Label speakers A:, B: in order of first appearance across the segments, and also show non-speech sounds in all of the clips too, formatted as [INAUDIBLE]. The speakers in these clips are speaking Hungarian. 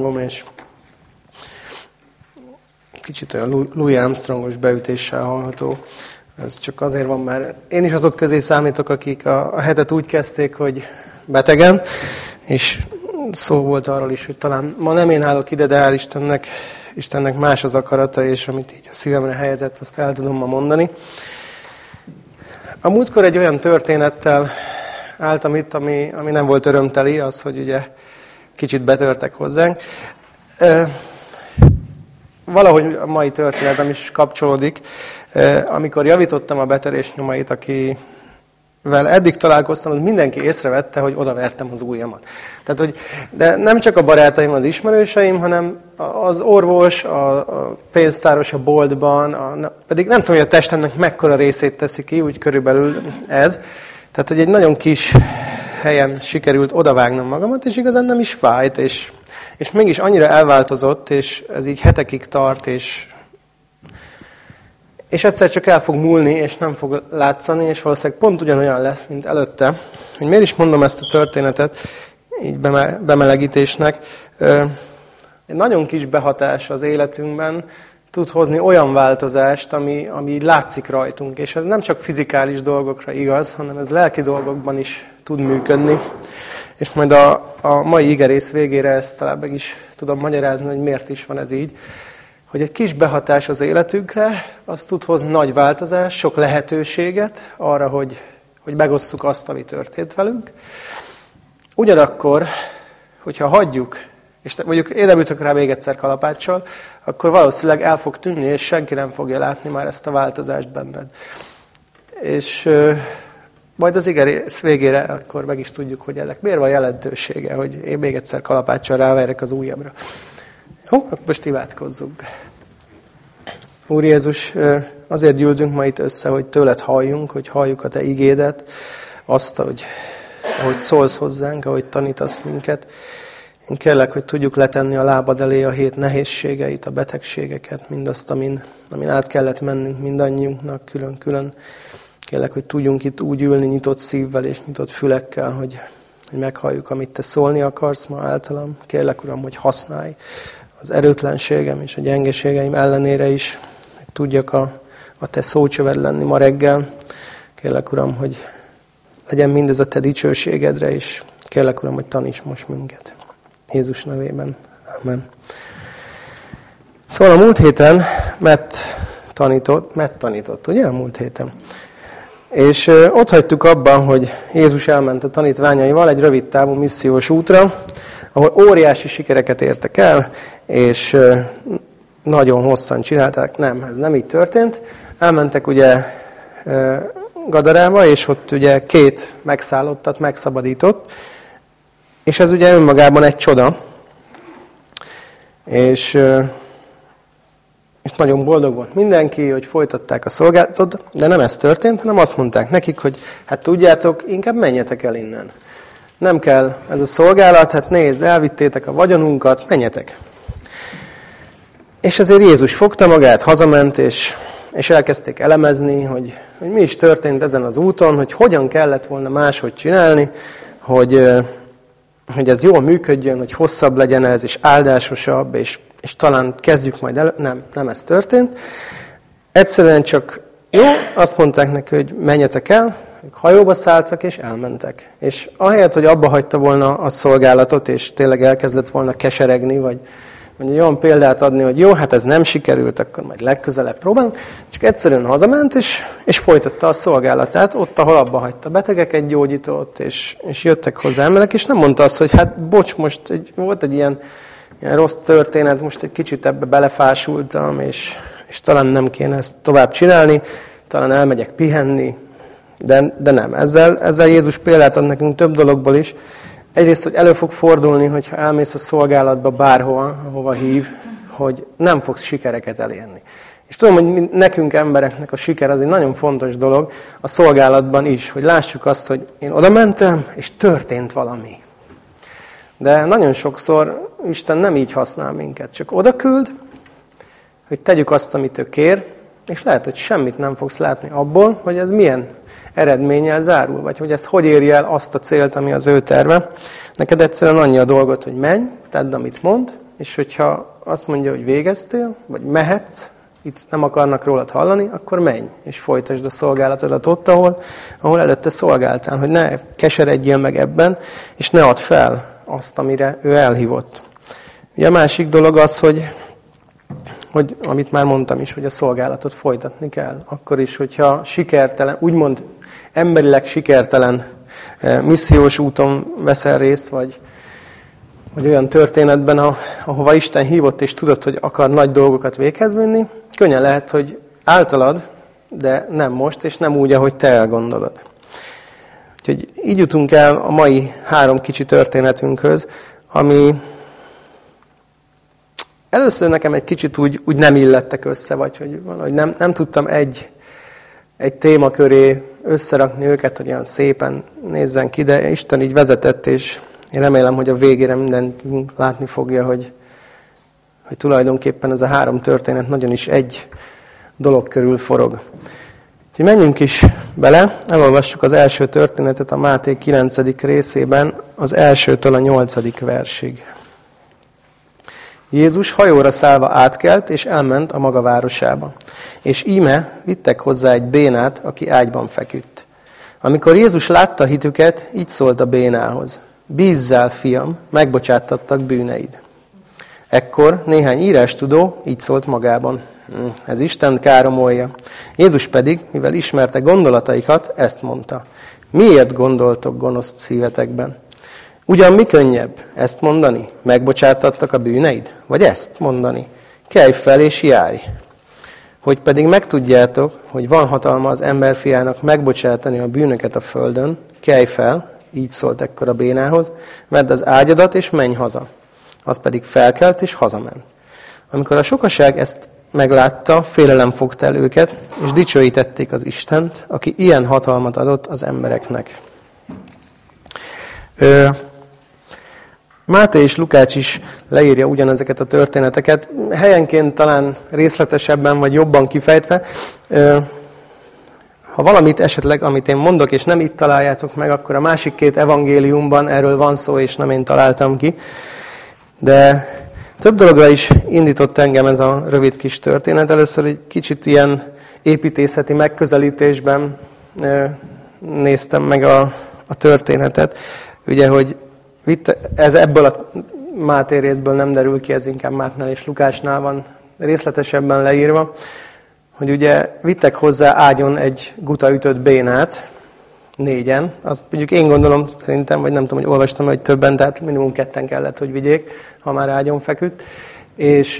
A: hangom, és kicsit olyan Louis Armstrongos beütéssel hallható. Ez csak azért van, mert én is azok közé számítok, akik a, hetet úgy kezdték, hogy betegen, és szó volt arról is, hogy talán ma nem én állok ide, de hál' Istennek, Istennek más az akarata, és amit így a szívemre helyezett, azt el tudom ma mondani. A múltkor egy olyan történettel álltam itt, ami, ami nem volt örömteli, az, hogy ugye kicsit betörtek hozzánk. Valahogy a mai történetem is kapcsolódik. Amikor javítottam a betörés nyomait, aki vel eddig találkoztam, az mindenki észrevette, hogy odavertem az ujjamat. Tehát, hogy, de nem csak a barátaim, az ismerőseim, hanem az orvos, a, a pénztáros a boltban, a, pedig nem tudom, hogy a testemnek mekkora részét teszi ki, úgy körülbelül ez. Tehát, hogy egy nagyon kis helyen sikerült odavágnom magamat, és igazán nem is fájt, és, és mégis annyira elváltozott, és ez így hetekig tart, és és egyszer csak el fog múlni, és nem fog látszani, és valószínűleg pont ugyanolyan lesz, mint előtte. Hogy miért is mondom ezt a történetet, így bemelegítésnek. Egy nagyon kis behatás az életünkben tud hozni olyan változást, ami, ami látszik rajtunk. És ez nem csak fizikális dolgokra igaz, hanem ez lelki dolgokban is tud működni. És majd a, a mai igerész végére ezt talán meg is tudom magyarázni, hogy miért is van ez így hogy egy kis behatás az életünkre, az tud hozni nagy változást, sok lehetőséget arra, hogy, hogy megosszuk azt, ami történt velünk. Ugyanakkor, hogyha hagyjuk, és mondjuk én nem ütök rá még egyszer kalapáccsal, akkor valószínűleg el fog tűnni, és senki nem fogja látni már ezt a változást benned. És ö, majd az igerész végére akkor meg is tudjuk, hogy ennek miért van jelentősége, hogy én még egyszer kalapáccsal ráverek az ujjamra. Jó, akkor most imádkozzunk. Úr Jézus, azért gyűltünk ma itt össze, hogy tőled halljunk, hogy halljuk a Te igédet, azt, hogy, ahogy szólsz hozzánk, ahogy tanítasz minket. Kérlek, hogy tudjuk letenni a lábad elé a hét nehézségeit, a betegségeket, mindazt, amin, amin át kellett mennünk mindannyiunknak külön-külön. Kérlek, hogy tudjunk itt úgy ülni nyitott szívvel és nyitott fülekkel, hogy, hogy meghalljuk, amit Te szólni akarsz ma általam. Kérlek, Uram, hogy használj az erőtlenségem és a gyengeségeim ellenére is, hogy tudjak a, a Te szócsöved lenni ma reggel. Kérlek, Uram, hogy legyen mindez a Te dicsőségedre, és kérlek, Uram, hogy taníts most minket. Jézus nevében. Amen. Szóval a múlt héten Matt tanított, Matt tanított, ugye a múlt héten? És ott hagytuk abban, hogy Jézus elment a tanítványaival egy rövid távú missziós útra, ahol óriási sikereket értek el, és nagyon hosszan csinálták. Nem, ez nem így történt. Elmentek ugye Gadarába, és ott ugye két megszállottat megszabadított, és ez ugye önmagában egy csoda. És, és nagyon boldog volt mindenki, hogy folytatták a szolgálatot, de nem ez történt, hanem azt mondták nekik, hogy hát tudjátok, inkább menjetek el innen. Nem kell ez a szolgálat, hát nézd, elvittétek a vagyonunkat, menjetek. És azért Jézus fogta magát, hazament, és, és elkezdték elemezni, hogy, hogy mi is történt ezen az úton, hogy hogyan kellett volna máshogy csinálni, hogy, hogy ez jól működjön, hogy hosszabb legyen ez, és áldásosabb, és, és talán kezdjük majd el. Nem, nem ez történt. Egyszerűen csak jó, azt mondták neki, hogy menjetek el, hajóba szálltak és elmentek. És ahelyett, hogy abba hagyta volna a szolgálatot, és tényleg elkezdett volna keseregni, vagy, vagy olyan példát adni, hogy jó, hát ez nem sikerült, akkor majd legközelebb próbálunk, csak egyszerűen hazament, és, és folytatta a szolgálatát, ott, ahol abba hagyta betegeket gyógyított, és, és jöttek hozzá emberek, és nem mondta azt, hogy hát bocs, most egy, volt egy ilyen, ilyen rossz történet, most egy kicsit ebbe belefásultam, és, és talán nem kéne ezt tovább csinálni, talán elmegyek pihenni, de, de nem. Ezzel, ezzel Jézus példát ad nekünk több dologból is. Egyrészt, hogy elő fog fordulni, hogyha elmész a szolgálatba bárhova, ahova hív, hogy nem fogsz sikereket elérni. És tudom, hogy nekünk embereknek a siker az egy nagyon fontos dolog a szolgálatban is, hogy lássuk azt, hogy én oda mentem, és történt valami. De nagyon sokszor Isten nem így használ minket, csak oda küld, hogy tegyük azt, amit ő kér, és lehet, hogy semmit nem fogsz látni abból, hogy ez milyen eredménnyel zárul, vagy hogy ez hogy érje el azt a célt, ami az ő terve. Neked egyszerűen annyi a dolgot, hogy menj, tedd, amit mond, és hogyha azt mondja, hogy végeztél, vagy mehetsz, itt nem akarnak rólad hallani, akkor menj, és folytasd a szolgálatodat ott, ahol, ahol előtte szolgáltál, hogy ne keseredjél meg ebben, és ne add fel azt, amire ő elhívott. Ugye a másik dolog az, hogy, hogy amit már mondtam is, hogy a szolgálatot folytatni kell. Akkor is, hogyha sikertelen, úgymond emberileg sikertelen eh, missziós úton veszel részt, vagy, vagy olyan történetben, ahova Isten hívott, és tudod, hogy akar nagy dolgokat véghez vinni, könnyen lehet, hogy általad, de nem most, és nem úgy, ahogy te elgondolod. Úgyhogy így jutunk el a mai három kicsi történetünkhöz, ami először nekem egy kicsit úgy, úgy nem illettek össze, vagy hogy valahogy nem, nem tudtam egy, egy témaköré összerakni őket, hogy olyan szépen nézzen ki, de Isten így vezetett, és én remélem, hogy a végére minden látni fogja, hogy, hogy tulajdonképpen ez a három történet nagyon is egy dolog körül forog. Úgyhogy menjünk is bele, elolvassuk az első történetet a Máté 9. részében, az elsőtől a nyolcadik versig. Jézus hajóra szállva átkelt, és elment a maga városába. És íme vittek hozzá egy bénát, aki ágyban feküdt. Amikor Jézus látta hitüket, így szólt a bénához. Bízzál, fiam, megbocsáttattak bűneid. Ekkor néhány írástudó így szólt magában. Hm, ez Isten káromolja. Jézus pedig, mivel ismerte gondolataikat, ezt mondta. Miért gondoltok gonoszt szívetekben? Ugyan mi könnyebb ezt mondani? Megbocsátattak a bűneid? Vagy ezt mondani? Kelj fel és járj! Hogy pedig megtudjátok, hogy van hatalma az emberfiának megbocsátani a bűnöket a földön, kelj fel, így szólt ekkor a bénához, vedd az ágyadat és menj haza. Az pedig felkelt és hazament. Amikor a sokaság ezt meglátta, félelem fogta el őket, és dicsőítették az Istent, aki ilyen hatalmat adott az embereknek. Ö, Máté és Lukács is leírja ugyanezeket a történeteket, helyenként talán részletesebben vagy jobban kifejtve. Ha valamit esetleg, amit én mondok, és nem itt találjátok meg, akkor a másik két evangéliumban erről van szó, és nem én találtam ki. De több dologra is indított engem ez a rövid kis történet. Először egy kicsit ilyen építészeti megközelítésben néztem meg a, a történetet. Ugye, hogy Vitt, ez ebből a Máté részből nem derül ki, ez inkább Márknál és Lukásnál van részletesebben leírva, hogy ugye vittek hozzá ágyon egy guta ütött bénát, négyen. Azt mondjuk én gondolom szerintem, vagy nem tudom, hogy olvastam, hogy többen, tehát minimum ketten kellett, hogy vigyék, ha már ágyon feküdt. És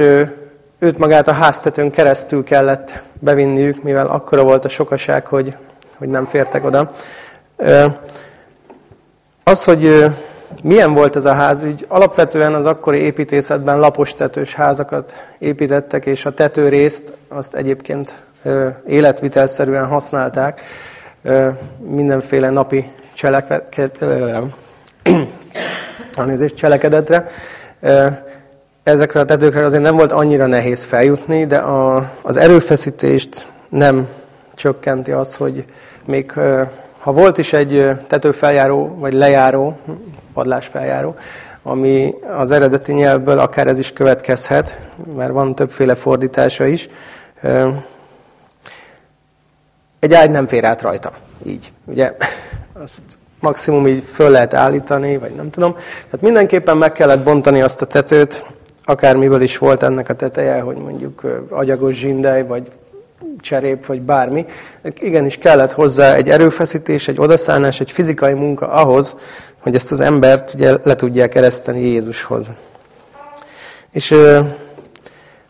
A: őt magát a háztetőn keresztül kellett bevinniük, mivel akkora volt a sokaság, hogy, hogy nem fértek oda. Az, hogy milyen volt ez a ház? Úgy alapvetően az akkori építészetben lapos tetős házakat építettek, és a tetőrészt azt egyébként életvitelszerűen használták mindenféle napi [COUGHS] cselekedetre. Ezekre a tetőkre azért nem volt annyira nehéz feljutni, de a, az erőfeszítést nem csökkenti az, hogy még ha volt is egy tetőfeljáró, vagy lejáró, padlásfeljáró, ami az eredeti nyelvből akár ez is következhet, mert van többféle fordítása is. Egy ágy nem fér át rajta, így. Ugye [LAUGHS] azt maximum így föl lehet állítani, vagy nem tudom. Tehát mindenképpen meg kellett bontani azt a tetőt, akármiből is volt ennek a teteje, hogy mondjuk agyagos zsindej, vagy cserép, vagy bármi. Igenis kellett hozzá egy erőfeszítés, egy odaszállás, egy fizikai munka ahhoz, hogy ezt az embert ugye le tudják kereszteni Jézushoz. És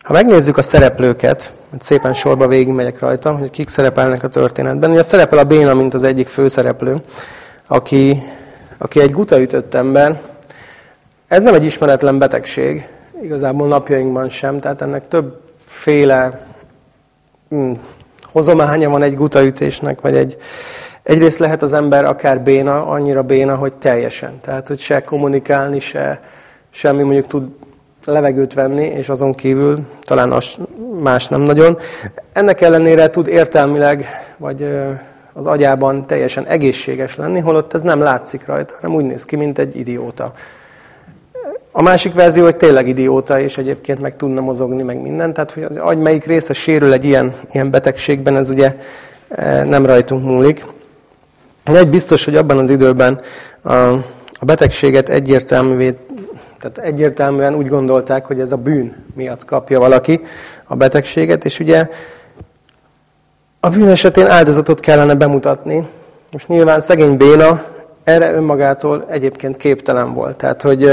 A: ha megnézzük a szereplőket, szépen sorba végigmegyek rajta, hogy kik szerepelnek a történetben. Ugye szerepel a Béna, mint az egyik főszereplő, aki, aki egy gutaütött ember. Ez nem egy ismeretlen betegség, igazából napjainkban sem, tehát ennek többféle hmm, hozománya van egy gutaütésnek, vagy egy, egyrészt lehet az ember akár béna, annyira béna, hogy teljesen. Tehát, hogy se kommunikálni, se semmi mondjuk tud levegőt venni, és azon kívül talán az más nem nagyon. Ennek ellenére tud értelmileg, vagy az agyában teljesen egészséges lenni, holott ez nem látszik rajta, hanem úgy néz ki, mint egy idióta. A másik verzió, hogy tényleg idióta, és egyébként meg tudna mozogni, meg minden. Tehát, hogy az agy melyik része sérül egy ilyen, ilyen betegségben, ez ugye nem rajtunk múlik. De egy biztos, hogy abban az időben a, a betegséget egyértelművé, tehát egyértelműen úgy gondolták, hogy ez a bűn miatt kapja valaki a betegséget, és ugye a bűn esetén áldozatot kellene bemutatni. Most nyilván szegény Béna erre önmagától egyébként képtelen volt. Tehát, hogy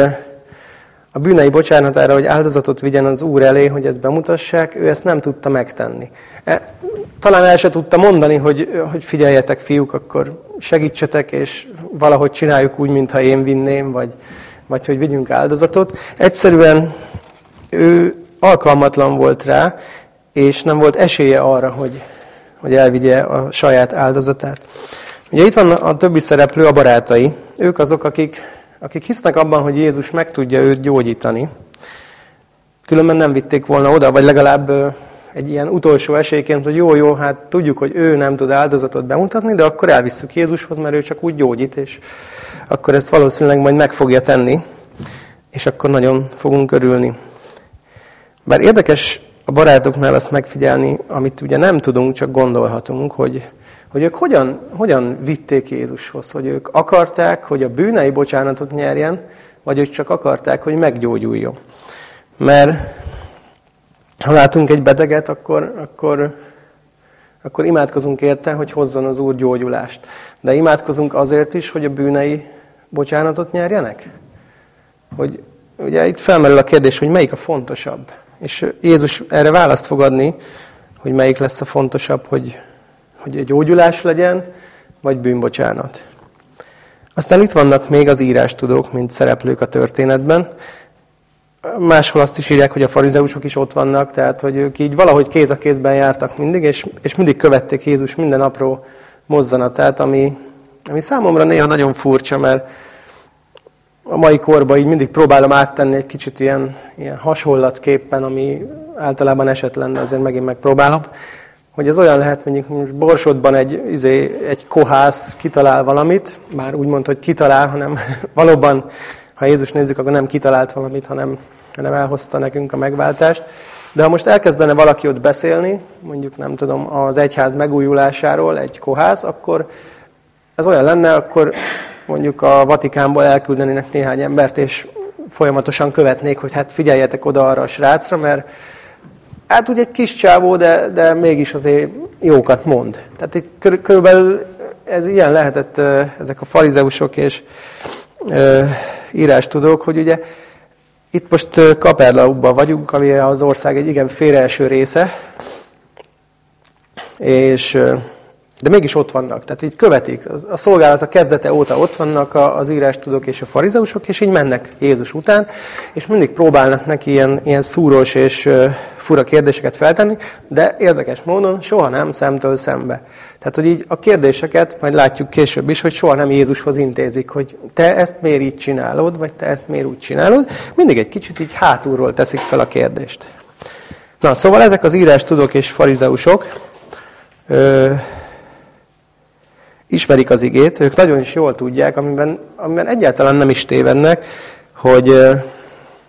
A: a bűnei bocsánatára, hogy áldozatot vigyen az Úr elé, hogy ezt bemutassák, ő ezt nem tudta megtenni. E, talán el se tudta mondani, hogy, hogy figyeljetek fiúk, akkor segítsetek, és valahogy csináljuk úgy, mintha én vinném, vagy, vagy hogy vigyünk áldozatot. Egyszerűen ő alkalmatlan volt rá, és nem volt esélye arra, hogy, hogy elvigye a saját áldozatát. Ugye itt van a többi szereplő, a barátai. Ők azok, akik, akik hisznek abban, hogy Jézus meg tudja őt gyógyítani. Különben nem vitték volna oda, vagy legalább egy ilyen utolsó esélyként, hogy jó, jó, hát tudjuk, hogy ő nem tud áldozatot bemutatni, de akkor elvisszük Jézushoz, mert ő csak úgy gyógyít, és akkor ezt valószínűleg majd meg fogja tenni, és akkor nagyon fogunk örülni. Bár érdekes a barátoknál azt megfigyelni, amit ugye nem tudunk, csak gondolhatunk, hogy, hogy ők hogyan, hogyan vitték Jézushoz, hogy ők akarták, hogy a bűnei bocsánatot nyerjen, vagy ők csak akarták, hogy meggyógyuljon. Mert ha látunk egy beteget, akkor, akkor, akkor imádkozunk érte, hogy hozzon az Úr gyógyulást. De imádkozunk azért is, hogy a bűnei bocsánatot nyerjenek? Hogy, ugye itt felmerül a kérdés, hogy melyik a fontosabb. És Jézus erre választ fog adni, hogy melyik lesz a fontosabb, hogy, hogy a gyógyulás legyen, vagy bűnbocsánat. Aztán itt vannak még az írástudók, mint szereplők a történetben. Máshol azt is írják, hogy a farizeusok is ott vannak, tehát hogy ők így valahogy kéz a kézben jártak mindig, és, és mindig követték Jézus minden apró mozzanatát, ami, ami számomra néha nagyon furcsa, mert a mai korban így mindig próbálom áttenni egy kicsit ilyen, ilyen hasonlatképpen, ami általában esetlen, de azért megint megpróbálom, hogy ez olyan lehet, mondjuk most Borsodban egy, izé, egy kohász kitalál valamit, már úgy mond, hogy kitalál, hanem [LAUGHS] valóban, ha Jézus nézzük, akkor nem kitalált valamit, hanem, hanem elhozta nekünk a megváltást. De ha most elkezdene valaki ott beszélni, mondjuk nem tudom, az egyház megújulásáról, egy kohász, akkor ez olyan lenne, akkor mondjuk a Vatikánból elküldenének néhány embert, és folyamatosan követnék, hogy hát figyeljetek oda arra a srácra, mert hát ugye egy kis csávó, de, de mégis azért jókat mond. Tehát itt körülbelül ez ilyen lehetett ezek a farizeusok és írástudók, hogy ugye itt most Kapernaumban vagyunk, ami az ország egy igen félreeső része, és de mégis ott vannak, tehát így követik. A szolgálat a kezdete óta ott vannak az írástudók és a farizeusok, és így mennek Jézus után, és mindig próbálnak neki ilyen, ilyen szúros és fura kérdéseket feltenni, de érdekes módon soha nem szemtől szembe. Tehát, hogy így a kérdéseket majd látjuk később is, hogy soha nem Jézushoz intézik, hogy te ezt miért így csinálod, vagy te ezt miért úgy csinálod. Mindig egy kicsit így hátulról teszik fel a kérdést. Na, szóval ezek az írás tudók és farizeusok, ismerik az igét, ők nagyon is jól tudják, amiben, amiben egyáltalán nem is tévednek, hogy,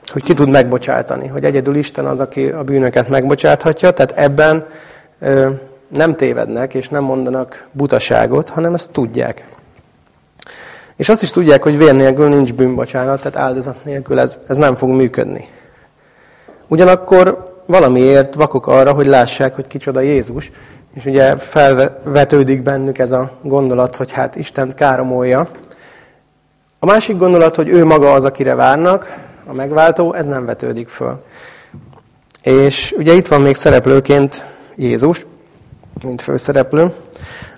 A: hogy ki tud megbocsátani, hogy egyedül Isten az, aki a bűnöket megbocsáthatja, tehát ebben nem tévednek, és nem mondanak butaságot, hanem ezt tudják. És azt is tudják, hogy vér nélkül nincs bűnbocsánat, tehát áldozat nélkül ez, ez nem fog működni. Ugyanakkor valamiért vakok arra, hogy lássák, hogy kicsoda Jézus, és ugye felvetődik bennük ez a gondolat, hogy hát Isten káromolja. A másik gondolat, hogy ő maga az, akire várnak, a megváltó, ez nem vetődik föl. És ugye itt van még szereplőként Jézus, mint főszereplő,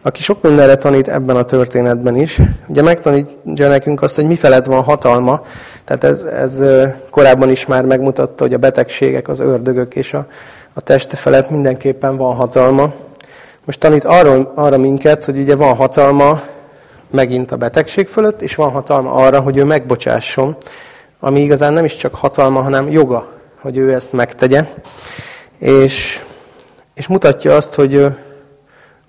A: aki sok mindenre tanít ebben a történetben is. Ugye megtanítja nekünk azt, hogy mi felett van hatalma, tehát ez, ez korábban is már megmutatta, hogy a betegségek, az ördögök és a, a teste felett mindenképpen van hatalma. Most tanít arról, arra minket, hogy ugye van hatalma megint a betegség fölött, és van hatalma arra, hogy ő megbocsásson, ami igazán nem is csak hatalma, hanem joga, hogy ő ezt megtegye. És, és mutatja azt, hogy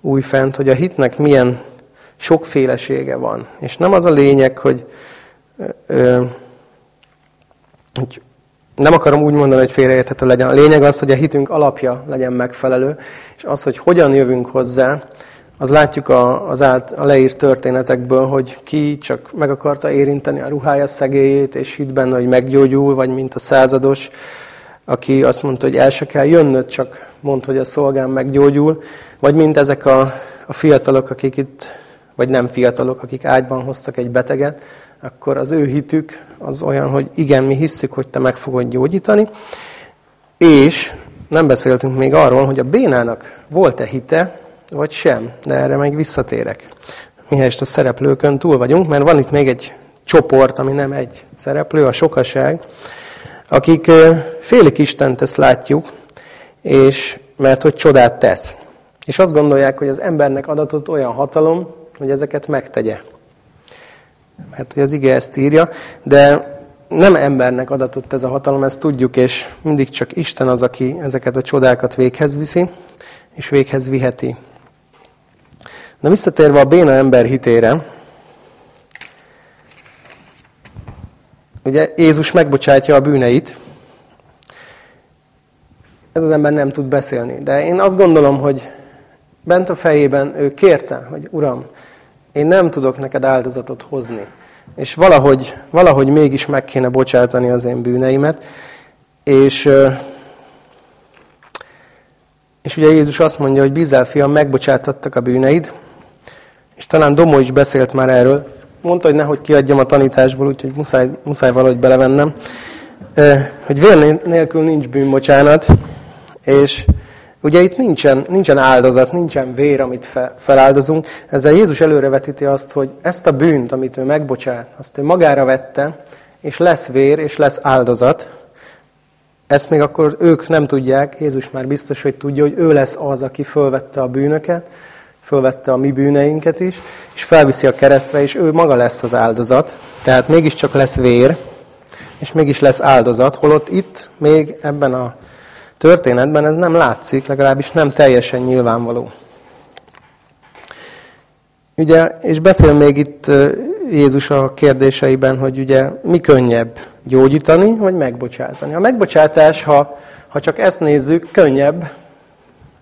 A: újfent, hogy a hitnek milyen sokfélesége van. És nem az a lényeg, hogy, Úgy nem akarom úgy mondani, hogy félreérthető legyen. A lényeg az, hogy a hitünk alapja legyen megfelelő, és az, hogy hogyan jövünk hozzá, az látjuk a, az át, a leírt történetekből, hogy ki csak meg akarta érinteni a ruhája szegélyét, és hit benne, hogy meggyógyul, vagy mint a százados, aki azt mondta, hogy el se kell jönnöd, csak mond, hogy a szolgám meggyógyul, vagy mint ezek a, a fiatalok, akik itt, vagy nem fiatalok, akik ágyban hoztak egy beteget, akkor az ő hitük az olyan, hogy igen, mi hisszük, hogy te meg fogod gyógyítani, és nem beszéltünk még arról, hogy a bénának volt-e hite, vagy sem, de erre meg visszatérek. Mihelyest a szereplőkön túl vagyunk, mert van itt még egy csoport, ami nem egy szereplő, a sokaság, akik félig Istent ezt látjuk, és mert hogy csodát tesz. És azt gondolják, hogy az embernek adatot olyan hatalom, hogy ezeket megtegye. Mert hogy az ige ezt írja, de nem embernek adatott ez a hatalom, ezt tudjuk, és mindig csak Isten az, aki ezeket a csodákat véghez viszi, és véghez viheti. Na visszatérve a béna ember hitére, ugye Jézus megbocsátja a bűneit, ez az ember nem tud beszélni. De én azt gondolom, hogy bent a fejében ő kérte, hogy Uram, én nem tudok neked áldozatot hozni. És valahogy, valahogy mégis meg kéne bocsátani az én bűneimet. És, és ugye Jézus azt mondja, hogy bízál, fiam, megbocsátattak a bűneid. És talán Domó is beszélt már erről. Mondta, hogy nehogy kiadjam a tanításból, úgyhogy muszáj, muszáj valahogy belevennem. Hogy vér nélkül nincs bűnbocsánat. És ugye itt nincsen, nincsen áldozat, nincsen vér, amit fe, feláldozunk. Ezzel Jézus előrevetíti azt, hogy ezt a bűnt, amit ő megbocsát, azt ő magára vette, és lesz vér, és lesz áldozat. Ezt még akkor ők nem tudják, Jézus már biztos, hogy tudja, hogy ő lesz az, aki fölvette a bűnöket, fölvette a mi bűneinket is, és felviszi a keresztre, és ő maga lesz az áldozat. Tehát mégiscsak lesz vér, és mégis lesz áldozat, holott itt, még ebben a történetben ez nem látszik, legalábbis nem teljesen nyilvánvaló. Ugye, és beszél még itt Jézus a kérdéseiben, hogy ugye mi könnyebb gyógyítani, vagy megbocsátani. A megbocsátás, ha, ha csak ezt nézzük, könnyebb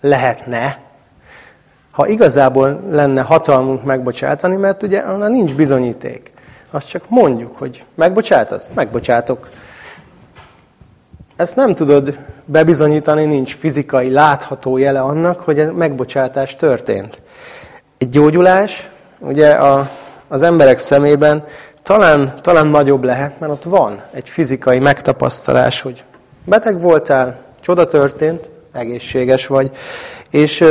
A: lehetne, ha igazából lenne hatalmunk megbocsátani, mert ugye annak nincs bizonyíték. Azt csak mondjuk, hogy megbocsátasz? Megbocsátok. Ezt nem tudod bebizonyítani, nincs fizikai, látható jele annak, hogy a megbocsátás történt. Egy gyógyulás, ugye a, az emberek szemében talán, talán nagyobb lehet, mert ott van egy fizikai megtapasztalás, hogy beteg voltál, csoda történt, egészséges vagy, és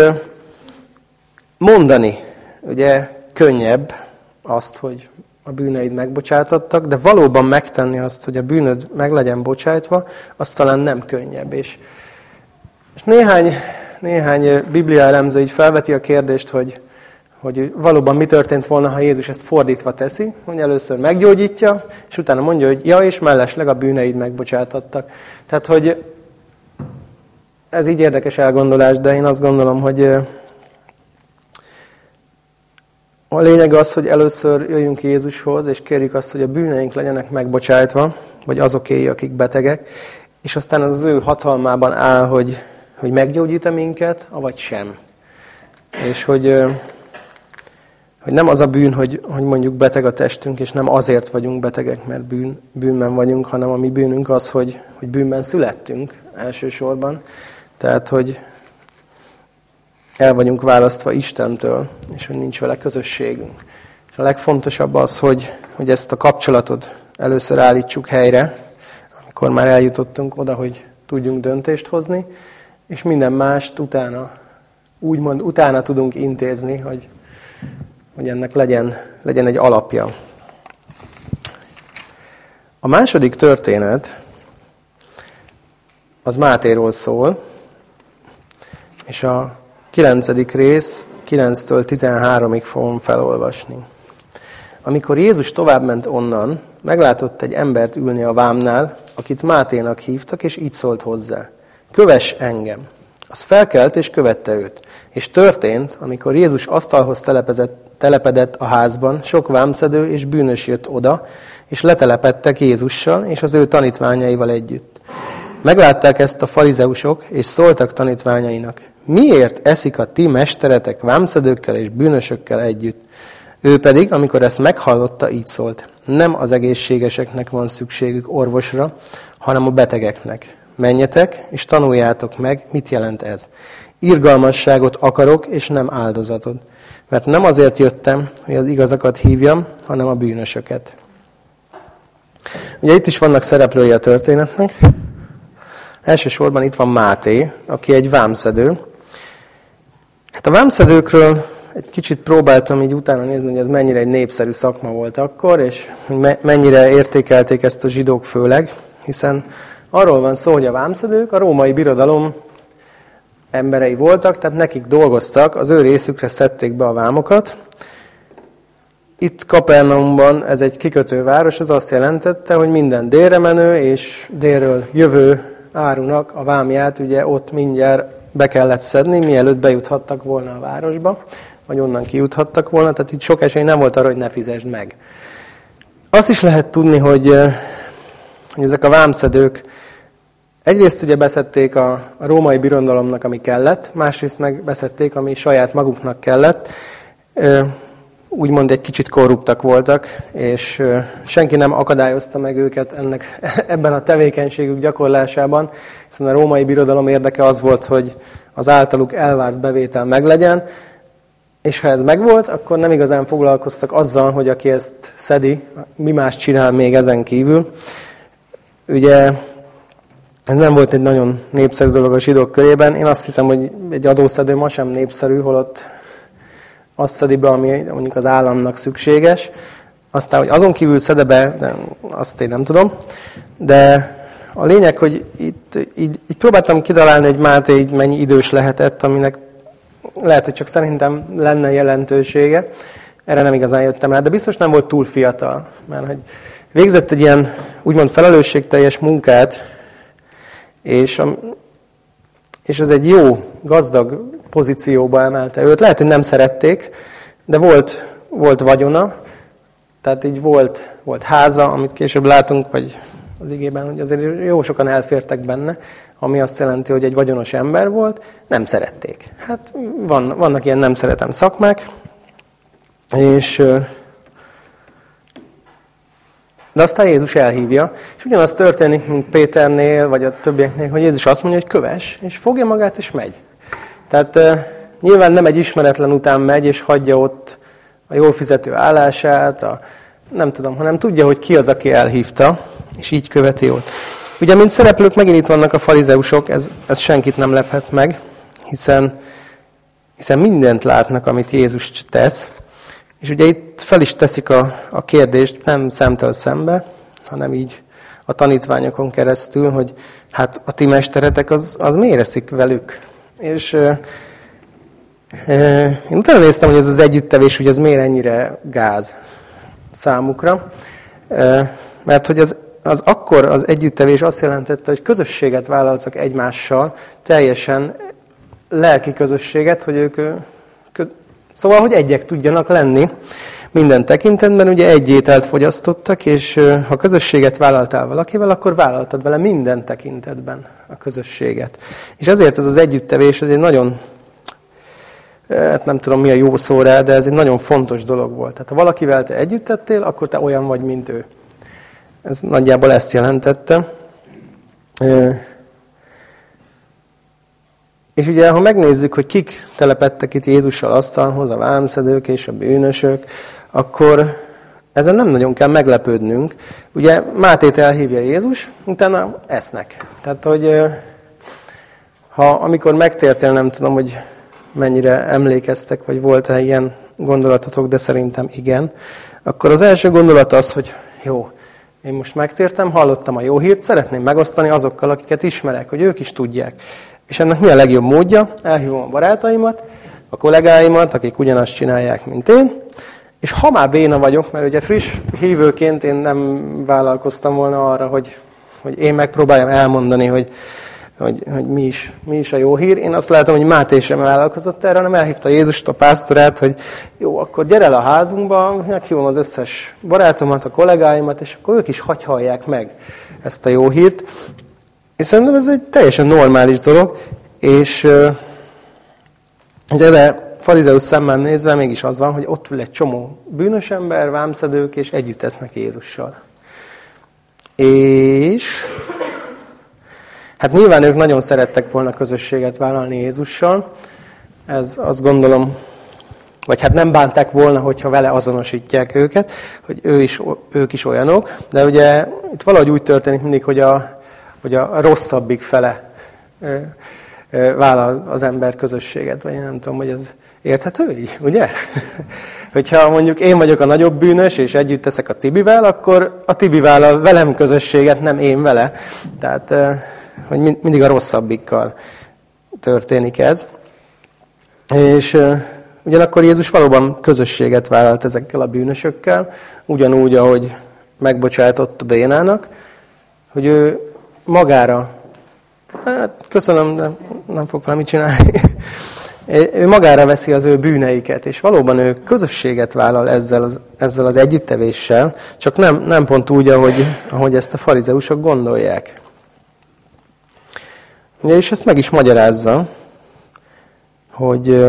A: mondani, ugye könnyebb azt, hogy a bűneid megbocsátottak, de valóban megtenni azt, hogy a bűnöd meg legyen bocsájtva, az talán nem könnyebb. És, és néhány, néhány biblia elemző így felveti a kérdést, hogy, hogy valóban mi történt volna, ha Jézus ezt fordítva teszi, hogy először meggyógyítja, és utána mondja, hogy ja, és mellesleg a bűneid megbocsátottak. Tehát, hogy ez így érdekes elgondolás, de én azt gondolom, hogy a lényeg az, hogy először jöjjünk Jézushoz, és kérjük azt, hogy a bűneink legyenek megbocsájtva, vagy azoké, akik betegek, és aztán az, az ő hatalmában áll, hogy, hogy meggyógyít-e minket, avagy sem. És hogy, hogy nem az a bűn, hogy, hogy mondjuk beteg a testünk, és nem azért vagyunk betegek, mert bűn, bűnben vagyunk, hanem a mi bűnünk az, hogy, hogy bűnben születtünk elsősorban. Tehát, hogy, el vagyunk választva Istentől, és hogy nincs vele közösségünk. És a legfontosabb az, hogy, hogy ezt a kapcsolatot először állítsuk helyre, amikor már eljutottunk oda, hogy tudjunk döntést hozni, és minden mást utána, úgymond utána tudunk intézni, hogy, hogy ennek legyen, legyen egy alapja. A második történet az Mátéról szól, és a 9. rész, 9-től 13-ig fogom felolvasni. Amikor Jézus továbbment onnan, meglátott egy embert ülni a vámnál, akit Máténak hívtak, és így szólt hozzá. Kövess engem! Az felkelt és követte őt. És történt, amikor Jézus asztalhoz telepedett a házban, sok vámszedő és bűnös jött oda, és letelepedtek Jézussal és az ő tanítványaival együtt. Meglátták ezt a farizeusok, és szóltak tanítványainak. Miért eszik a ti mesteretek vámszedőkkel és bűnösökkel együtt? Ő pedig, amikor ezt meghallotta, így szólt. Nem az egészségeseknek van szükségük orvosra, hanem a betegeknek. Menjetek, és tanuljátok meg, mit jelent ez. Irgalmasságot akarok, és nem áldozatot. Mert nem azért jöttem, hogy az igazakat hívjam, hanem a bűnösöket. Ugye itt is vannak szereplői a történetnek. Elsősorban itt van Máté, aki egy vámszedő. Hát a vámszedőkről egy kicsit próbáltam így utána nézni, hogy ez mennyire egy népszerű szakma volt akkor, és mennyire értékelték ezt a zsidók főleg, hiszen arról van szó, hogy a vámszedők a római birodalom emberei voltak, tehát nekik dolgoztak, az ő részükre szedték be a vámokat. Itt Kapernaumban ez egy kikötőváros, ez azt jelentette, hogy minden délre menő és délről jövő árunak a vámját ugye ott mindjárt be kellett szedni, mielőtt bejuthattak volna a városba, vagy onnan kijuthattak volna, tehát itt sok esély nem volt arra, hogy ne fizesd meg. Azt is lehet tudni, hogy, hogy ezek a vámszedők egyrészt ugye beszedték a, a római birodalomnak, ami kellett, másrészt meg beszedték, ami saját maguknak kellett. Úgymond egy kicsit korruptak voltak, és senki nem akadályozta meg őket ennek, [LAUGHS] ebben a tevékenységük gyakorlásában, hiszen a római birodalom érdeke az volt, hogy az általuk elvárt bevétel meglegyen, és ha ez megvolt, akkor nem igazán foglalkoztak azzal, hogy aki ezt szedi, mi más csinál még ezen kívül. Ugye ez nem volt egy nagyon népszerű dolog a zsidók körében. Én azt hiszem, hogy egy adószedő ma sem népszerű, holott azt szedi be, ami mondjuk az államnak szükséges. Aztán, hogy azon kívül szede be, de azt én nem tudom. De a lényeg, hogy itt így, így próbáltam kitalálni, hogy Máté így mennyi idős lehetett, aminek lehet, hogy csak szerintem lenne jelentősége. Erre nem igazán jöttem rá, de biztos nem volt túl fiatal. Mert hogy végzett egy ilyen úgymond felelősségteljes munkát, és, a, és ez egy jó, gazdag pozícióba emelte őt. Lehet, hogy nem szerették, de volt, volt vagyona, tehát így volt, volt háza, amit később látunk, vagy az igében, hogy azért jó sokan elfértek benne, ami azt jelenti, hogy egy vagyonos ember volt, nem szerették. Hát van, vannak ilyen nem szeretem szakmák, és de aztán Jézus elhívja, és ugyanaz történik, mint Péternél, vagy a többieknél, hogy Jézus azt mondja, hogy köves, és fogja magát, és megy. Tehát nyilván nem egy ismeretlen után megy, és hagyja ott a jól fizető állását, a, nem tudom, hanem tudja, hogy ki az, aki elhívta, és így követi ott. Ugye, mint szereplők, megint itt vannak a farizeusok, ez, ez senkit nem lephet meg, hiszen, hiszen mindent látnak, amit Jézus tesz, és ugye itt fel is teszik a, a kérdést, nem szemtől szembe, hanem így a tanítványokon keresztül, hogy hát a ti mesteretek az, az miért eszik velük? És én utána néztem, hogy ez az együttevés, hogy ez miért ennyire gáz számukra. Mert hogy az, az akkor az együttevés azt jelentette, hogy közösséget vállaltak egymással, teljesen lelki közösséget, hogy ők Szóval, hogy egyek tudjanak lenni minden tekintetben, ugye egy ételt fogyasztottak, és ha közösséget vállaltál valakivel, akkor vállaltad vele minden tekintetben a közösséget. És ezért ez az együttevés, ez egy nagyon, hát nem tudom mi a jó szó rá, de ez egy nagyon fontos dolog volt. Tehát ha valakivel te együttettél, akkor te olyan vagy, mint ő. Ez nagyjából ezt jelentette. És ugye, ha megnézzük, hogy kik telepettek itt Jézussal asztalhoz, a vámszedők és a bűnösök, akkor ezen nem nagyon kell meglepődnünk. Ugye Mátét elhívja Jézus, utána esznek. Tehát, hogy ha amikor megtértél, nem tudom, hogy mennyire emlékeztek, vagy volt-e ilyen gondolatotok, de szerintem igen, akkor az első gondolat az, hogy jó, én most megtértem, hallottam a jó hírt, szeretném megosztani azokkal, akiket ismerek, hogy ők is tudják. És ennek mi a legjobb módja? Elhívom a barátaimat, a kollégáimat, akik ugyanazt csinálják, mint én, és ha már béna vagyok, mert ugye friss hívőként én nem vállalkoztam volna arra, hogy, hogy én megpróbáljam elmondani, hogy, hogy, hogy mi, is, mi is a jó hír. Én azt látom, hogy Máté sem vállalkozott erre, hanem elhívta Jézust, a pásztorát, hogy jó, akkor gyere el a házunkba, meghívom az összes barátomat, a kollégáimat, és akkor ők is hagyhallják meg ezt a jó hírt. És szerintem ez egy teljesen normális dolog, és de farizeus szemmel nézve mégis az van, hogy ott ül egy csomó bűnös ember, vámszedők, és együtt esznek Jézussal. És hát nyilván ők nagyon szerettek volna közösséget vállalni Jézussal. Ez azt gondolom, vagy hát nem bánták volna, hogyha vele azonosítják őket, hogy ő is, ők is olyanok. De ugye itt valahogy úgy történik mindig, hogy a, hogy a rosszabbik fele vállal az ember közösséget, vagy nem tudom, hogy ez érthető így, ugye? [LAUGHS] Hogyha mondjuk én vagyok a nagyobb bűnös, és együtt teszek a Tibivel, akkor a Tibi vállal velem közösséget, nem én vele. Tehát, hogy mindig a rosszabbikkal történik ez. És ugyanakkor Jézus valóban közösséget vállalt ezekkel a bűnösökkel, ugyanúgy, ahogy megbocsátott a Bénának, hogy ő magára, hát köszönöm, de nem fog valamit csinálni, [LAUGHS] ő magára veszi az ő bűneiket, és valóban ő közösséget vállal ezzel az, ezzel az együttevéssel, csak nem, nem pont úgy, ahogy, ahogy ezt a farizeusok gondolják. És ezt meg is magyarázza, hogy,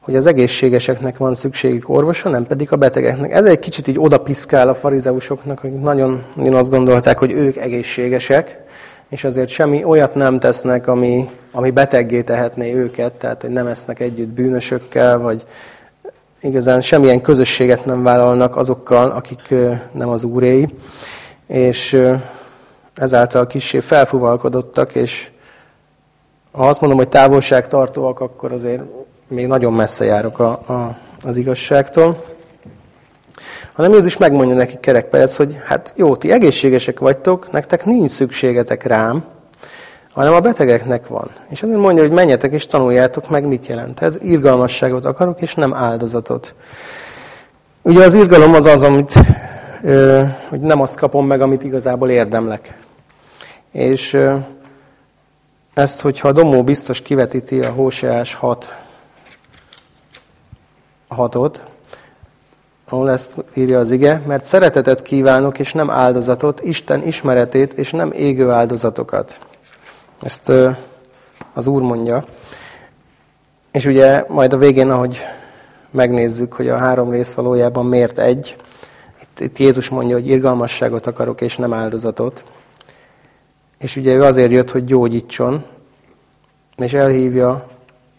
A: hogy az egészségeseknek van szükségük orvosa, nem pedig a betegeknek. Ez egy kicsit így odapiszkál a farizeusoknak, hogy nagyon, nagyon azt gondolták, hogy ők egészségesek, és azért semmi olyat nem tesznek, ami, ami beteggé tehetné őket, tehát hogy nem esznek együtt bűnösökkel, vagy igazán semmilyen közösséget nem vállalnak azokkal, akik nem az úréi, és ezáltal kissé felfuvalkodottak, és ha azt mondom, hogy távolságtartóak, akkor azért még nagyon messze járok a, a, az igazságtól. Hanem Jézus megmondja nekik kerekperec, hogy hát jó, ti egészségesek vagytok, nektek nincs szükségetek rám, hanem a betegeknek van. És azért mondja, hogy menjetek és tanuljátok meg, mit jelent ez. Irgalmasságot akarok, és nem áldozatot. Ugye az irgalom az az, amit, ö, hogy nem azt kapom meg, amit igazából érdemlek. És ö, ezt, hogyha a domó biztos kivetíti a Hóseás 6 hatot, ahol ezt írja az ige, mert szeretetet kívánok, és nem áldozatot, Isten ismeretét, és nem égő áldozatokat. Ezt az Úr mondja. És ugye majd a végén, ahogy megnézzük, hogy a három rész valójában miért egy, itt, itt Jézus mondja, hogy irgalmasságot akarok, és nem áldozatot. És ugye ő azért jött, hogy gyógyítson, és elhívja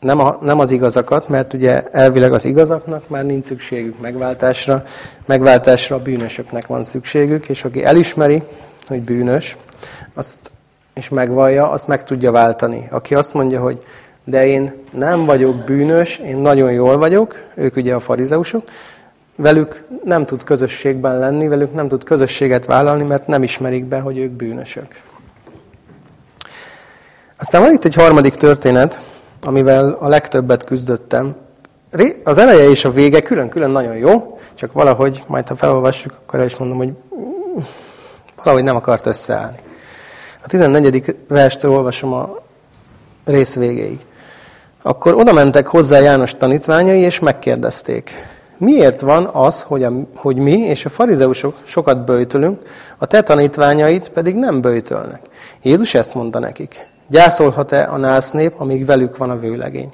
A: nem, a, nem az igazakat, mert ugye elvileg az igazaknak már nincs szükségük megváltásra, megváltásra a bűnösöknek van szükségük, és aki elismeri, hogy bűnös, azt és megvallja, azt meg tudja váltani. Aki azt mondja, hogy de én nem vagyok bűnös, én nagyon jól vagyok, ők ugye a farizeusok, velük nem tud közösségben lenni, velük nem tud közösséget vállalni, mert nem ismerik be, hogy ők bűnösök. Aztán van itt egy harmadik történet, amivel a legtöbbet küzdöttem. Az eleje és a vége külön-külön nagyon jó, csak valahogy, majd ha felolvassuk, akkor el is mondom, hogy valahogy nem akart összeállni. A 14. verstől olvasom a rész végéig. Akkor oda mentek hozzá János tanítványai, és megkérdezték, miért van az, hogy, a, hogy mi és a farizeusok sokat böjtölünk, a te tanítványait pedig nem böjtölnek? Jézus ezt mondta nekik. Gyászolhat-e a nász nép, amíg velük van a vőlegény?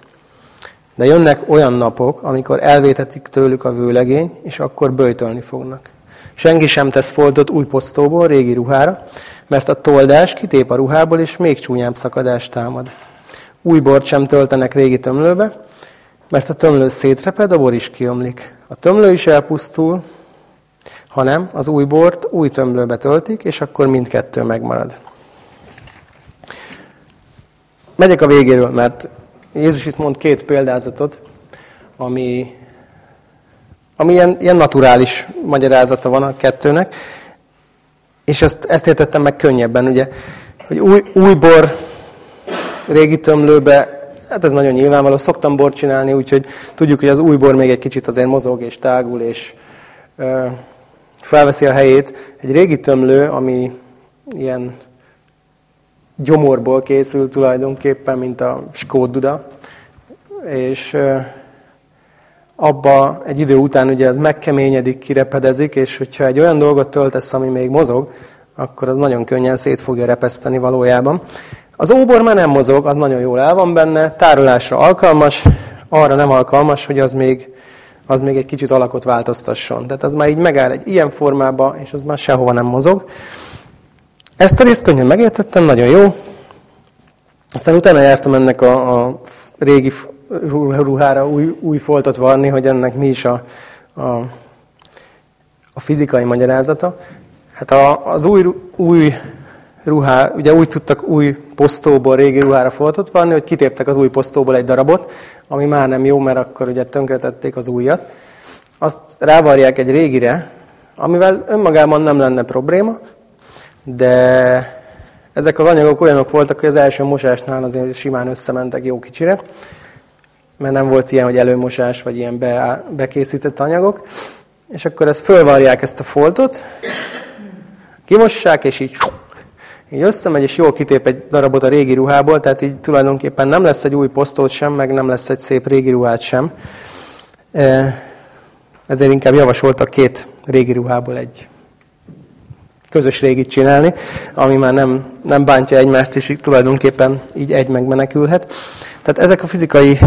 A: De jönnek olyan napok, amikor elvétetik tőlük a vőlegény, és akkor böjtölni fognak. Senki sem tesz foltot új posztóból régi ruhára, mert a toldás kitép a ruhából, és még csúnyább szakadást támad. Új bort sem töltenek régi tömlőbe, mert a tömlő szétreped, a bor is kiomlik. A tömlő is elpusztul, hanem az új bort új tömlőbe töltik, és akkor mindkettő megmarad. Megyek a végéről, mert Jézus itt mond két példázatot, ami, ami ilyen, ilyen naturális magyarázata van a kettőnek, és ezt, ezt értettem meg könnyebben, ugye, hogy új, új bor régi tömlőbe, hát ez nagyon nyilvánvaló, szoktam bort csinálni, úgyhogy tudjuk, hogy az új bor még egy kicsit azért mozog és tágul, és ö, felveszi a helyét. Egy régi tömlő, ami ilyen gyomorból készül tulajdonképpen, mint a skódduda, és abba egy idő után ugye ez megkeményedik, kirepedezik, és hogyha egy olyan dolgot töltesz, ami még mozog, akkor az nagyon könnyen szét fogja repeszteni valójában. Az óbor már nem mozog, az nagyon jól el van benne, tárolásra alkalmas, arra nem alkalmas, hogy az még, az még egy kicsit alakot változtasson. Tehát az már így megáll egy ilyen formába, és az már sehova nem mozog. Ezt a részt könnyen megértettem, nagyon jó. Aztán utána jártam ennek a, a régi ruhára új, új foltot varni, hogy ennek mi is a, a, a fizikai magyarázata. Hát a, az új, új ruhá, ugye úgy tudtak új posztóból régi ruhára foltot varni, hogy kitéptek az új posztóból egy darabot, ami már nem jó, mert akkor ugye tönkretették az újat. Azt rávarják egy régire, amivel önmagában nem lenne probléma, de ezek az anyagok olyanok voltak, hogy az első mosásnál azért simán összementek jó kicsire, mert nem volt ilyen, hogy előmosás, vagy ilyen be, bekészített anyagok. És akkor ezt fölvarják ezt a foltot, kimossák, és így, így összemegy, és jól kitép egy darabot a régi ruhából, tehát így tulajdonképpen nem lesz egy új posztót sem, meg nem lesz egy szép régi ruhát sem. E, ezért inkább javasoltak két régi ruhából egy közös régit csinálni, ami már nem, nem bántja egymást, és tulajdonképpen így egy megmenekülhet. Tehát ezek a fizikai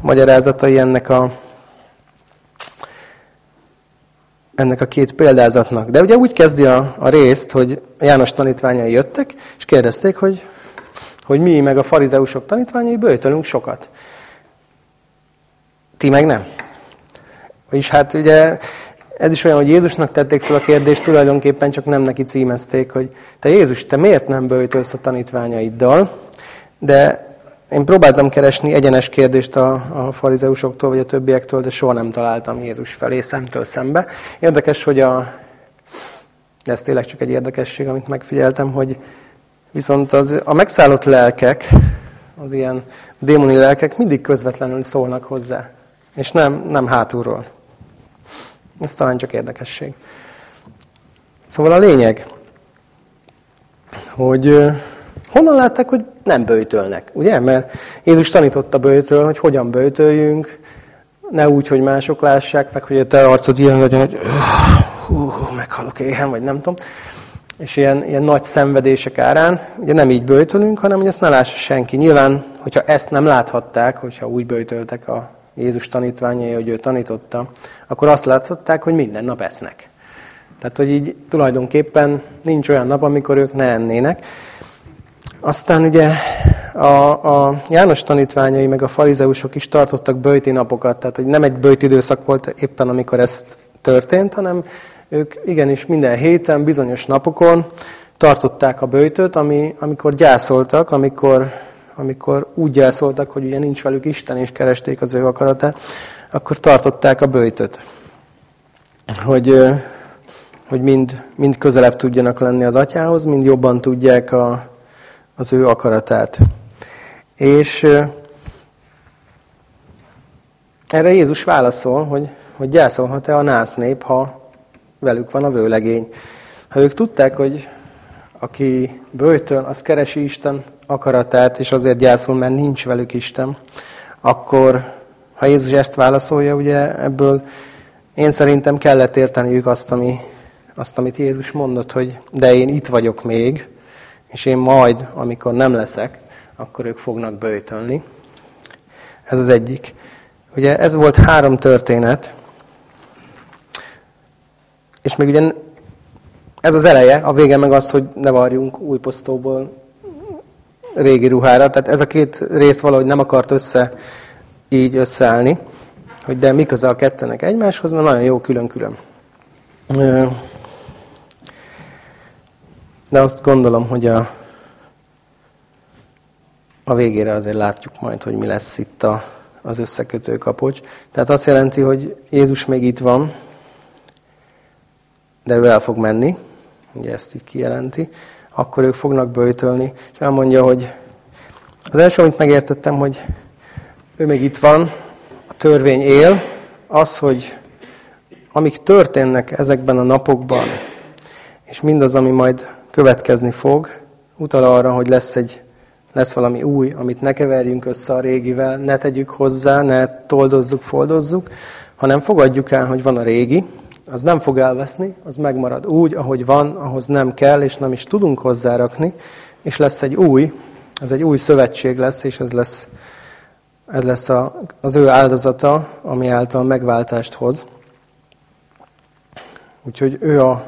A: magyarázatai ennek a, ennek a két példázatnak. De ugye úgy kezdi a, a részt, hogy János tanítványai jöttek, és kérdezték, hogy, hogy mi meg a farizeusok tanítványai bőjtölünk sokat. Ti meg nem. És hát ugye ez is olyan, hogy Jézusnak tették fel a kérdést, tulajdonképpen csak nem neki címezték, hogy te Jézus, te miért nem bőjtölsz a tanítványaiddal? De én próbáltam keresni egyenes kérdést a, a farizeusoktól, vagy a többiektől, de soha nem találtam Jézus felé szemtől szembe. Érdekes, hogy a, ez tényleg csak egy érdekesség, amit megfigyeltem, hogy viszont az, a megszállott lelkek, az ilyen démoni lelkek mindig közvetlenül szólnak hozzá, és nem, nem hátulról. Ez talán csak érdekesség. Szóval a lényeg, hogy honnan látták, hogy nem bőjtölnek, ugye? Mert Jézus tanította bőjtől, hogy hogyan bőjtöljünk, ne úgy, hogy mások lássák, meg hogy a te arcod ilyen legyen, hogy hú, meghalok éhen, vagy nem tudom. És ilyen, ilyen nagy szenvedések árán, ugye nem így bőjtölünk, hanem hogy ezt ne lássa senki. Nyilván, hogyha ezt nem láthatták, hogyha úgy bőjtöltek a Jézus tanítványai, hogy ő tanította, akkor azt láthatták, hogy minden nap esznek. Tehát, hogy így tulajdonképpen nincs olyan nap, amikor ők ne ennének. Aztán ugye a, a János tanítványai, meg a farizeusok is tartottak bőjti napokat, tehát hogy nem egy bőjti időszak volt éppen, amikor ez történt, hanem ők igenis minden héten, bizonyos napokon tartották a bőjtöt, ami, amikor gyászoltak, amikor, amikor úgy gyászoltak, hogy ugye nincs velük Isten, és keresték az ő akaratát, akkor tartották a bőjtöt. Hogy, hogy mind, mind közelebb tudjanak lenni az atyához, mind jobban tudják a, az ő akaratát. És erre Jézus válaszol, hogy, hogy gyászolhat-e a nász nép, ha velük van a vőlegény. Ha ők tudták, hogy aki bőjtől, az keresi Isten akaratát, és azért gyászol, mert nincs velük Isten, akkor ha Jézus ezt válaszolja, ugye ebből én szerintem kellett érteniük azt, ami, azt, amit Jézus mondott, hogy de én itt vagyok még, és én majd, amikor nem leszek, akkor ők fognak bőjtölni. Ez az egyik. Ugye ez volt három történet, és még ugye ez az eleje, a vége meg az, hogy ne varjunk új posztóból régi ruhára. Tehát ez a két rész valahogy nem akart össze így összeállni, hogy de mi köze a kettőnek egymáshoz, mert nagyon jó külön-külön. De azt gondolom, hogy a, a végére azért látjuk majd, hogy mi lesz itt a, az összekötő kapocs. Tehát azt jelenti, hogy Jézus még itt van, de ő el fog menni, ugye ezt így kijelenti, akkor ők fognak böjtölni, és elmondja, hogy az első, amit megértettem, hogy ő még itt van, a törvény él, az, hogy amik történnek ezekben a napokban, és mindaz, ami majd következni fog, utal arra, hogy lesz, egy, lesz valami új, amit ne keverjünk össze a régivel, ne tegyük hozzá, ne toldozzuk, foldozzuk, hanem fogadjuk el, hogy van a régi, az nem fog elveszni, az megmarad úgy, ahogy van, ahhoz nem kell, és nem is tudunk hozzárakni, és lesz egy új, ez egy új szövetség lesz, és ez lesz, ez lesz a, az ő áldozata, ami által megváltást hoz. Úgyhogy ő a,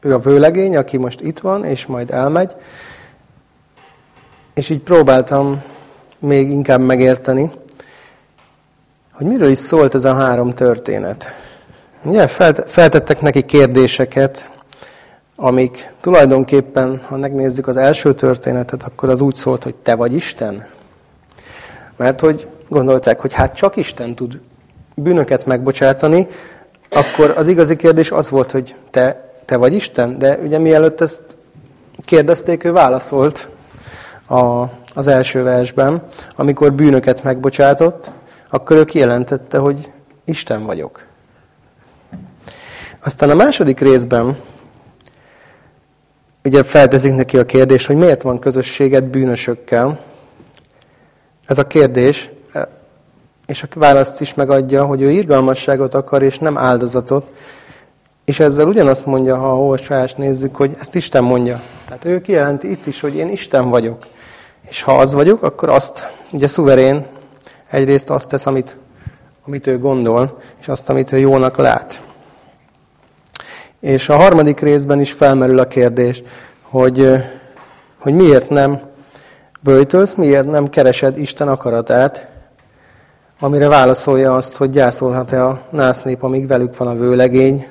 A: ő a vőlegény, aki most itt van, és majd elmegy. És így próbáltam még inkább megérteni, hogy miről is szólt ez a három történet. Ugye feltettek neki kérdéseket, amik tulajdonképpen, ha megnézzük az első történetet, akkor az úgy szólt, hogy te vagy Isten. Mert hogy gondolták, hogy hát csak Isten tud bűnöket megbocsátani, akkor az igazi kérdés az volt, hogy te, te vagy Isten? De ugye mielőtt ezt kérdezték, ő válaszolt a, az első versben, amikor bűnöket megbocsátott, akkor ő kijelentette, hogy Isten vagyok. Aztán a második részben ugye felteszik neki a kérdést, hogy miért van közösséged bűnösökkel. Ez a kérdés, és a választ is megadja, hogy ő irgalmasságot akar, és nem áldozatot. És ezzel ugyanazt mondja, ha a olvasást nézzük, hogy ezt Isten mondja. Tehát ő kijelenti itt is, hogy én Isten vagyok. És ha az vagyok, akkor azt, ugye szuverén, egyrészt azt tesz, amit, amit ő gondol, és azt, amit ő jónak lát. És a harmadik részben is felmerül a kérdés, hogy, hogy miért nem böjtölsz, miért nem keresed Isten akaratát, amire válaszolja azt, hogy gyászolhat-e a násznép, amíg velük van a vőlegény.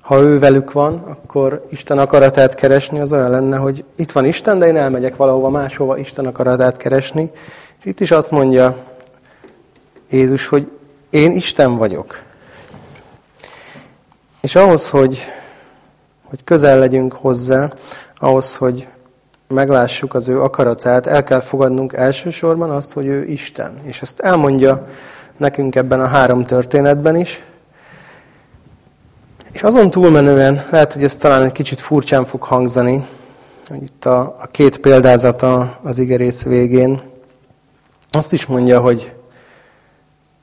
A: Ha ő velük van, akkor Isten akaratát keresni az olyan lenne, hogy itt van Isten, de én elmegyek valahova máshova Isten akaratát keresni. És itt is azt mondja Jézus, hogy én Isten vagyok. És ahhoz, hogy, hogy közel legyünk hozzá, ahhoz, hogy meglássuk az ő akaratát, el kell fogadnunk elsősorban azt, hogy ő Isten. És ezt elmondja nekünk ebben a három történetben is. És azon túlmenően, lehet, hogy ez talán egy kicsit furcsán fog hangzani, hogy itt a, a két példázata az igerész végén, azt is mondja, hogy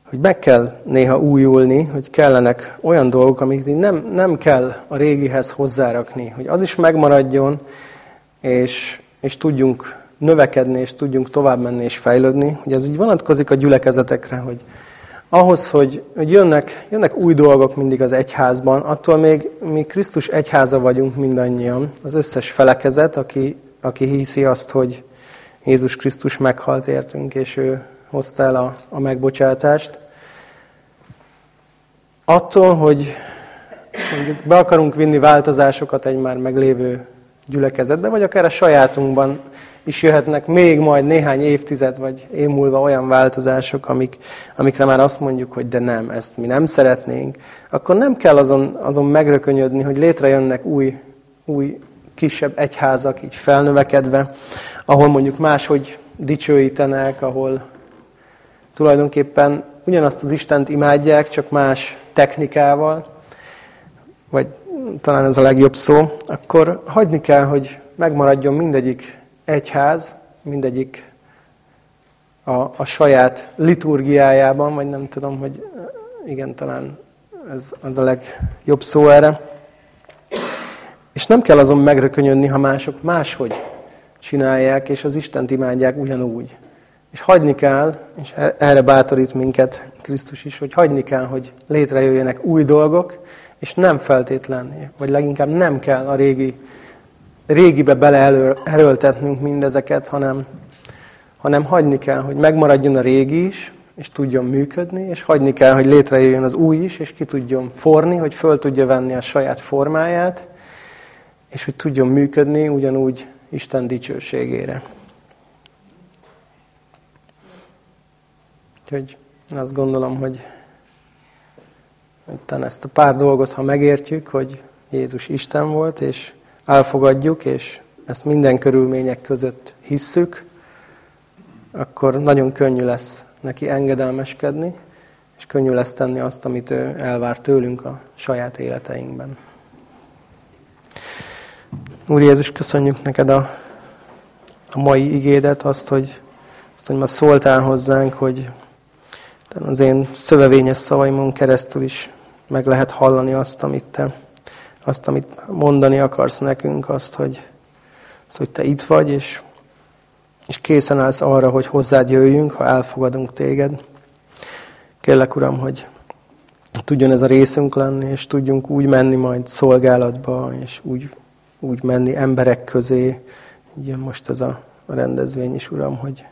A: hogy meg kell néha újulni, hogy kellenek olyan dolgok, amiket nem, nem kell a régihez hozzárakni, hogy az is megmaradjon, és, és tudjunk növekedni, és tudjunk tovább menni és fejlődni. Hogy ez így vonatkozik a gyülekezetekre, hogy ahhoz, hogy, hogy jönnek, jönnek új dolgok mindig az egyházban, attól még mi Krisztus egyháza vagyunk mindannyian, az összes felekezet, aki, aki hiszi azt, hogy Jézus Krisztus meghalt értünk, és ő hozta el a, a megbocsátást. Attól, hogy mondjuk be akarunk vinni változásokat egy már meglévő gyülekezetbe, vagy akár a sajátunkban is jöhetnek még majd néhány évtized, vagy év múlva olyan változások, amik, amikre már azt mondjuk, hogy de nem, ezt mi nem szeretnénk, akkor nem kell azon, azon megrökönyödni, hogy létrejönnek új, új kisebb egyházak, így felnövekedve, ahol mondjuk máshogy dicsőítenek, ahol tulajdonképpen ugyanazt az Istent imádják, csak más technikával, vagy talán ez a legjobb szó, akkor hagyni kell, hogy megmaradjon mindegyik egyház, mindegyik a, a saját liturgiájában, vagy nem tudom, hogy igen, talán ez az a legjobb szó erre. És nem kell azon megrökönyönni, ha mások máshogy csinálják, és az Istent imádják ugyanúgy. És hagyni kell, és e- erre bátorít minket Krisztus is, hogy hagyni kell, hogy létrejöjjenek új dolgok, és nem feltétlen, vagy leginkább nem kell a régi, régibe beleerőltetnünk mindezeket, hanem, hanem hagyni kell, hogy megmaradjon a régi is, és tudjon működni, és hagyni kell, hogy létrejöjjön az új is, és ki tudjon forni, hogy föl tudja venni a saját formáját, és hogy tudjon működni ugyanúgy Isten dicsőségére. Úgyhogy azt gondolom, hogy hogy ezt a pár dolgot, ha megértjük, hogy Jézus Isten volt, és elfogadjuk, és ezt minden körülmények között hisszük, akkor nagyon könnyű lesz neki engedelmeskedni, és könnyű lesz tenni azt, amit ő elvár tőlünk a saját életeinkben. Úr Jézus, köszönjük neked a, a mai igédet, azt, hogy, azt, hogy ma szóltál hozzánk, hogy az én szövevényes szavaimon keresztül is meg lehet hallani azt, amit te, azt, amit mondani akarsz nekünk, azt, hogy, azt, hogy te itt vagy, és, és készen állsz arra, hogy hozzád jöjjünk, ha elfogadunk téged. Kérlek, Uram, hogy tudjon ez a részünk lenni, és tudjunk úgy menni majd szolgálatba, és úgy, úgy menni emberek közé. Így most ez a, a rendezvény is, Uram, hogy,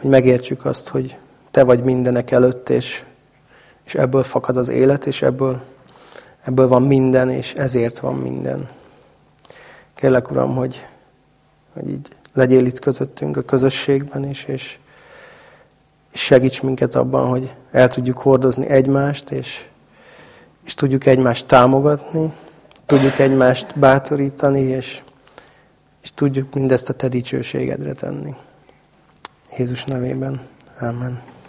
A: hogy megértsük azt, hogy Te vagy mindenek előtt, és, és ebből fakad az élet, és ebből, ebből van minden, és ezért van minden. Kérlek, Uram, hogy, hogy így legyél itt közöttünk a közösségben is, és, és segíts minket abban, hogy el tudjuk hordozni egymást, és, és tudjuk egymást támogatni, tudjuk egymást bátorítani, és, és tudjuk mindezt a Te dicsőségedre tenni. Jézus nevében. Amen.